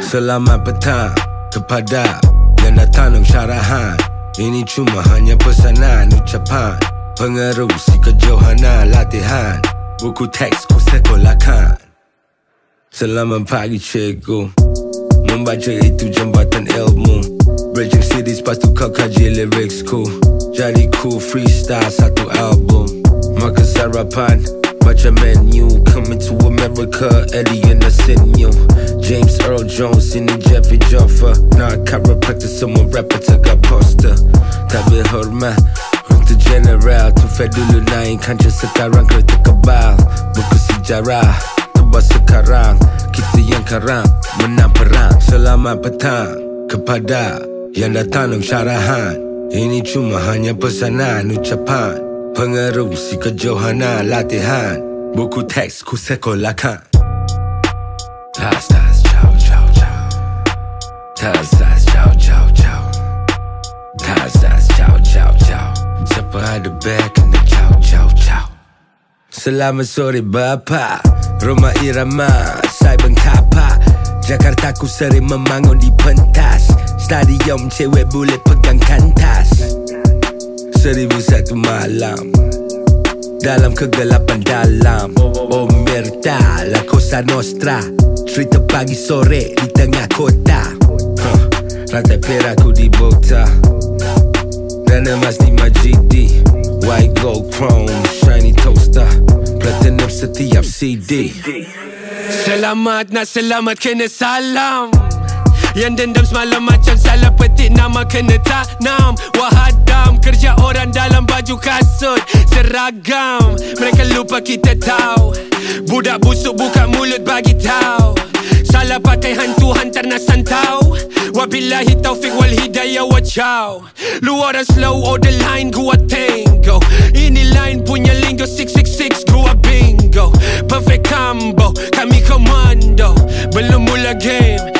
Selamat petang kepada yang datang ng syarahan. Ini cuma hanya pesanan ucapan Pengerusi kejohanan latihan. Buku teks ku sekolahkan. Selamat pagi cikgu. Membaca itu jambatan ilmu. Bridging cities lepas tu kau kaji lyricsku Jadi ku freestyle satu album. Makan sarapan Baca menu Coming to America Eddie and I James Earl Jones Ini Jeffrey Joffa Nak chiropractor Semua rapper tegak poster. Tak berhormat Untuk general Tu fair dulu naik Kancah sekarang kereta kebal Buku sejarah Tebas sekarang Kita yang karang Menang perang. Selamat petang Kepada yang datang ng syarahan Ini cuma hanya pesanan ucapan Pengerusi kejohanan latihan. Buku teks ku sekolahkan. Tas tas ciao ciao ciao. Tas tas ciao ciao ciao. Tas ciao ciao ciao. Siapa ada back kena ciao ciao ciao. Selamat sore bapa Rumah irama Saya bengkapa Jakarta ku sering membangun di pentas. Stadium cewek boleh pegang kantas Seribu satu malam. Dalam kegelapan dalam. Omerta La Cosa Nostra. Cerita pagi sore di tengah kota. Huh. Rantai perak ku di bota Dan emas di Majidi. White gold chrome Shiny toaster. Platinum setiap CD Selamat nak selamat kena salam Yang dendam semalam macam salah petik nama kena tanam. Wahadam kerja orang dalam baju kasut Seragam. Mereka lupa kita tahu Budak busuk buka mulut bagi tahu. Salah pakai hantu hantar nak santau Wabillahi taufik wal hidayah wa ciao Lu orang slow order line gua tango. Ini line punya lingo 666 gua bingo. Perfect combo kami komando. Belum mula game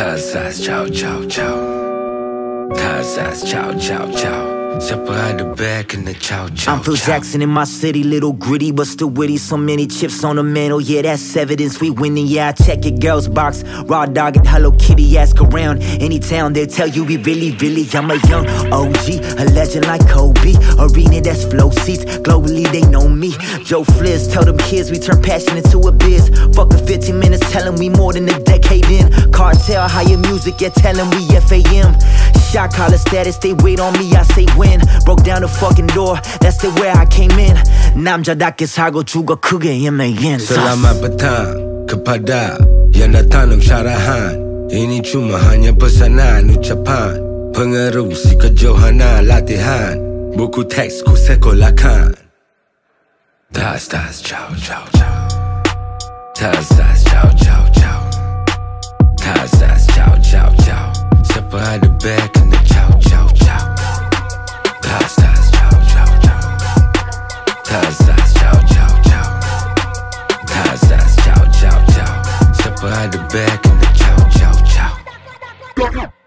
Tas tas ciao ciao ciao Tas tas ciao ciao ciao Siapa ada back kena ciao ciao I'm Phil. Jackson in my city, little gritty but still witty. So many chips on the mantle, yeah, that's evidence we winning. Yeah, I check your girl's box, raw dog and Hello Kitty. Ask around any town, they'll tell you we really, really. I'm a young OG, a legend like Kobe. Arena that's flow seats, globally they know me. Joe Fliz, tell them kids we turn passion into a biz. Fuck the 15 minutes, tell them we more than a decade in. Cartel, higher music, yeah, tell them we FAM. Shot collar status, they wait on me, I say when. Broke down the fucking door, that's the way I came in. 남자답게 살고 죽어 크게 임해인. Selamat petang kepada yang datang ng syarahan Ini cuma hanya pesanan ucapan Pengerusi kejohanan latihan Buku teks ku sekolahkan Tas tas ciao ciao ciao Tas tas ciao ciao ciao Tas tas ciao ciao ciao Siapa ada back tas ciao ciao ciao Siapa ada